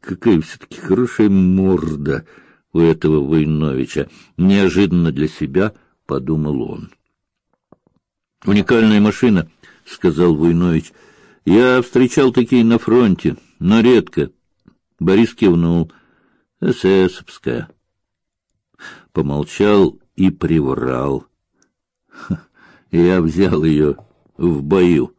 Какая все-таки хорошая морда у этого Войновича. Неожиданно для себя подумал он. Уникальная машина, сказал Войнович. Я встречал такие на фронте, но редко. Борис кивнул. ССовская. Помолчал и приврал. Я взял ее в бою.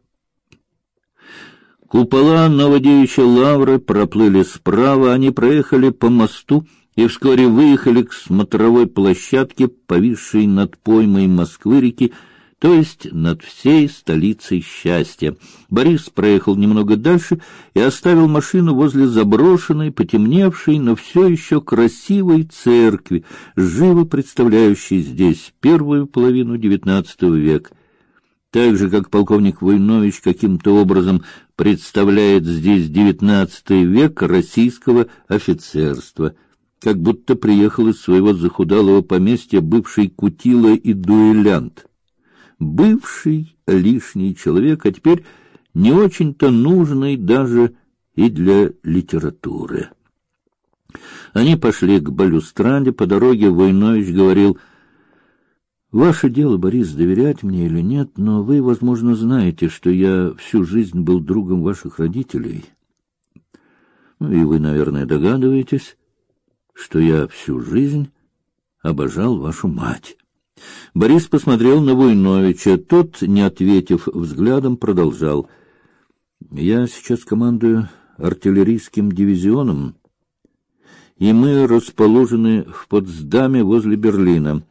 Купола Новодевичьей лавры проплыли справа, они проехали по мосту и вскоре выехали к смотровой площадке, повисшей над поймой Москвы-реки, то есть над всей столицей счастья. Борис проехал немного дальше и оставил машину возле заброшенной, потемневшей, но все еще красивой церкви, живо представляющей здесь первую половину XIX века. Так же, как полковник Войнович каким-то образом представляет здесь девятнадцатый век российского офицерства, как будто приехал из своего захудалого поместья бывший кутила и дуэлянт. Бывший лишний человек, а теперь не очень-то нужный даже и для литературы. Они пошли к балюстраде, по дороге Войнович говорил: Ваше дело, Борис, доверять мне или нет, но вы, возможно, знаете, что я всю жизнь был другом ваших родителей. Ну, и вы, наверное, догадываетесь, что я всю жизнь обожал вашу мать. Борис посмотрел на Войновича, тот, не ответив взглядом, продолжал: "Я сейчас командую артиллерийским дивизионом, и мы расположены в Потсдаме возле Берлина.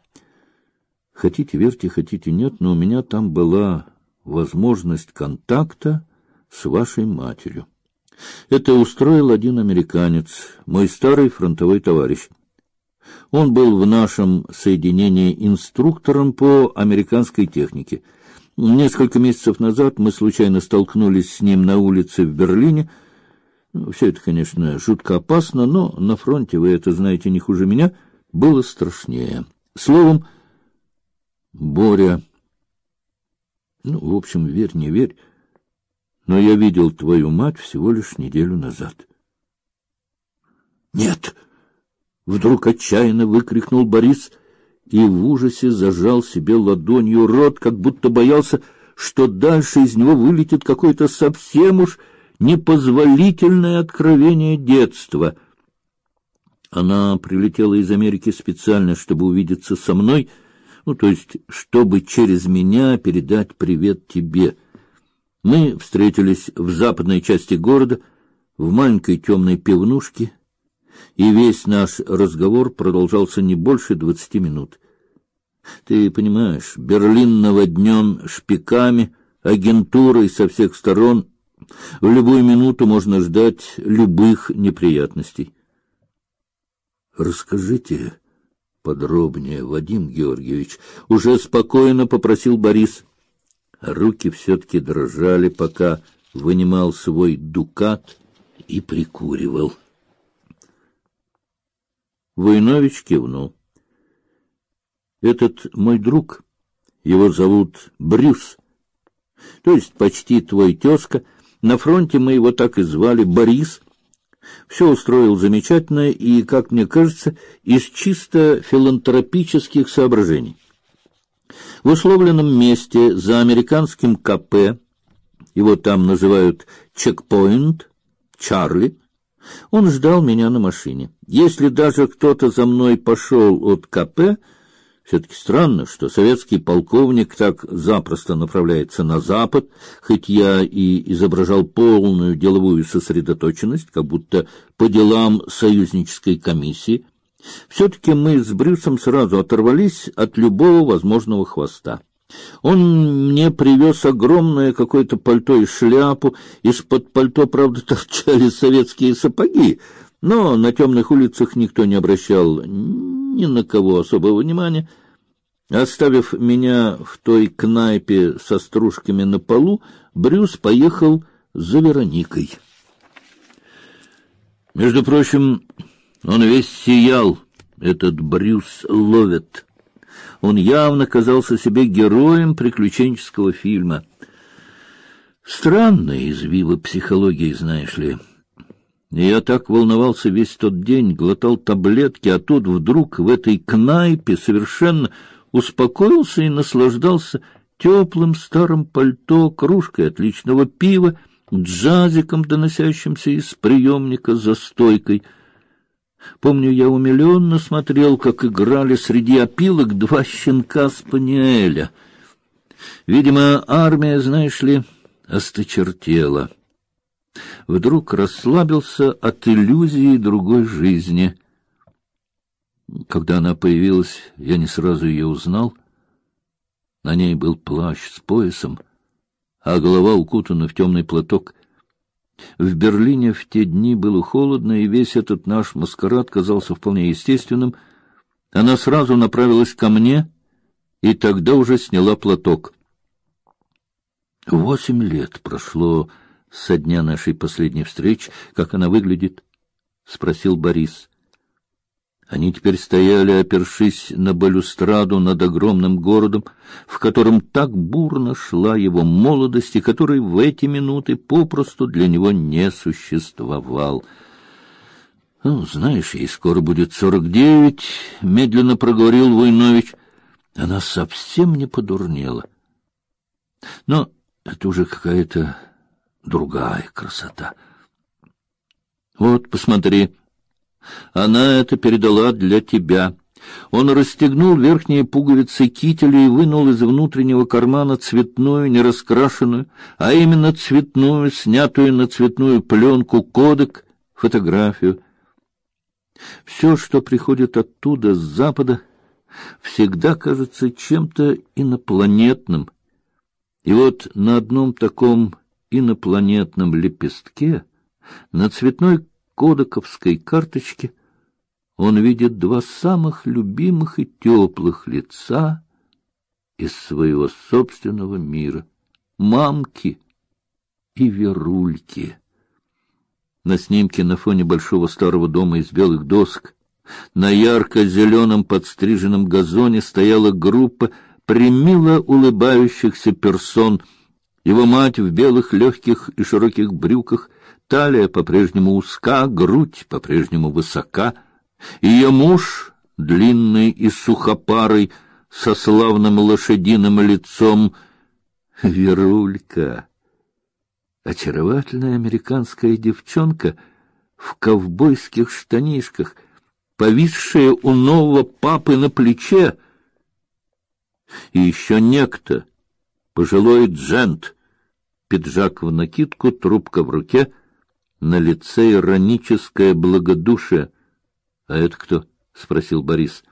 Хотите верьте, хотите нет, но у меня там была возможность контакта с вашей матерью. Это устроил один американец, мой старый фронтовой товарищ. Он был в нашем соединении инструктором по американской технике. Несколько месяцев назад мы случайно столкнулись с ним на улице в Берлине. Ну, все это, конечно, жутко опасно, но на фронте, вы это знаете не хуже меня, было страшнее. Словом, Боря. Ну, в общем, верь, не верь, но я видел твою мать всего лишь неделю назад. Нет! Вдруг отчаянно выкрикнул Борис и в ужасе зажал себе ладонью рот, как будто боялся, что дальше из него вылетит какое-то совсем уж непозволительное откровение детства. Она прилетела из Америки специально, чтобы увидеться со мной — ну, то есть, чтобы через меня передать привет тебе. Мы встретились в западной части города, в маленькой темной пивнушке, и весь наш разговор продолжался не больше двадцати минут. Ты понимаешь, Берлин наводнен шпиками, агентурой со всех сторон. В любую минуту можно ждать любых неприятностей. Расскажите, подробнее, Вадим Георгиевич, уже спокойно попросил Борис. Руки все-таки дрожали, пока вынимал свой дукат и прикуривал. Войнович кивнул. Этот мой друг, его зовут Брюс, то есть почти твой тезка. На фронте мы его так и звали Борис. Все устроил замечательно и, как мне кажется, из чисто филантропических соображений. В условленном месте за американским КП, его там называют чекпоинт, Чарли, он ждал меня на машине. Если даже кто-то за мной пошел от КП, все-таки странно, что советский полковник так запросто направляется на запад, хоть я и изображал полную деловую сосредоточенность, как будто по делам союзнической комиссии. Все-таки мы с Брюсом сразу оторвались от любого возможного хвоста. Он мне привез огромное какое-то пальто и шляпу, из-под пальто, правда, торчали советские сапоги, но на темных улицах никто не обращал ни на кого особого внимания. Оставив меня в той кнайпе со стружками на полу, Брюс поехал за Вероникой. Между прочим, он весь сиял, этот Брюс Ловет. Он явно казался себе героем приключенческого фильма. Странные извивы психологии, знаешь ли. Я так волновался весь тот день, глотал таблетки, а тут вдруг в этой кнайпе совершенно успокоился и наслаждался теплым старым пальто, кружкой отличного пива, джазиком, доносящимся из приемника за стойкой. Помню, я умиленно смотрел, как играли среди опилок два щенка спаниеля. Видимо, армия, знаешь ли, осточертела. Вдруг расслабился от иллюзии другой жизни. Когда она появилась, я не сразу ее узнал. На ней был плащ с поясом, а голова укутана в темный платок. В Берлине в те дни было холодно, и весь этот наш маскарад казался вполне естественным. Она сразу направилась ко мне и тогда уже сняла платок. Восемь лет прошло со дня нашей последней встречи. Как она выглядит? спросил Борис. Они теперь стояли, опершись на балюстраду над огромным городом, в котором так бурно шла его молодость и который в эти минуты попросту для него не существовал. Ну, знаешь, ей скоро будет сорок девять, медленно проговорил Войнович. Она совсем не подурнела. Но это уже какая-то другая красота. Вот, посмотри, она это передала для тебя. Он расстегнул верхние пуговицы кителя и вынул из внутреннего кармана цветную, нераскрашенную, а именно цветную, снятую на цветную пленку кодек, фотографию. Все, что приходит оттуда, с запада, всегда кажется чем-то инопланетным. И вот на одном таком инопланетном лепестке, на цветной кодековской карточке он видит два самых любимых и теплых лица из своего собственного мира — мамки и верульки. На снимке на фоне большого старого дома из белых досок на ярко-зеленом подстриженном газоне стояла группа примило улыбающихся персон. Его мать в белых легких и широких брюках Талия по-прежнему узка, грудь по-прежнему высока. Ее муж, длинный и сухопарый, со славным лошадиным лицом, Верулька, очаровательная американская девчонка в ковбойских штанишках, повисшая у нового папы на плече, и еще некто, пожилой джент, пиджак в накидку, трубка в руке — на лице ироническое благодушие. — А это кто? — спросил Борис.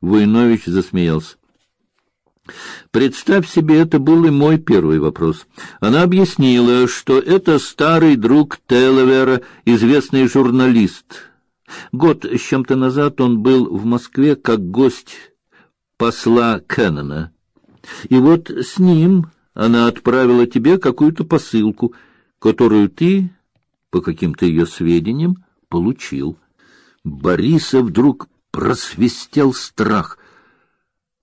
Войнович засмеялся. Представь себе, это был и мой первый вопрос. Она объяснила, что это старый друг Телевера, известный журналист. Год с чем-то назад он был в Москве как гость посла Кеннона. И вот с ним она отправила тебе какую-то посылку, которую ты по каким-то ее сведениям, получил. Бориса вдруг просвистел страх —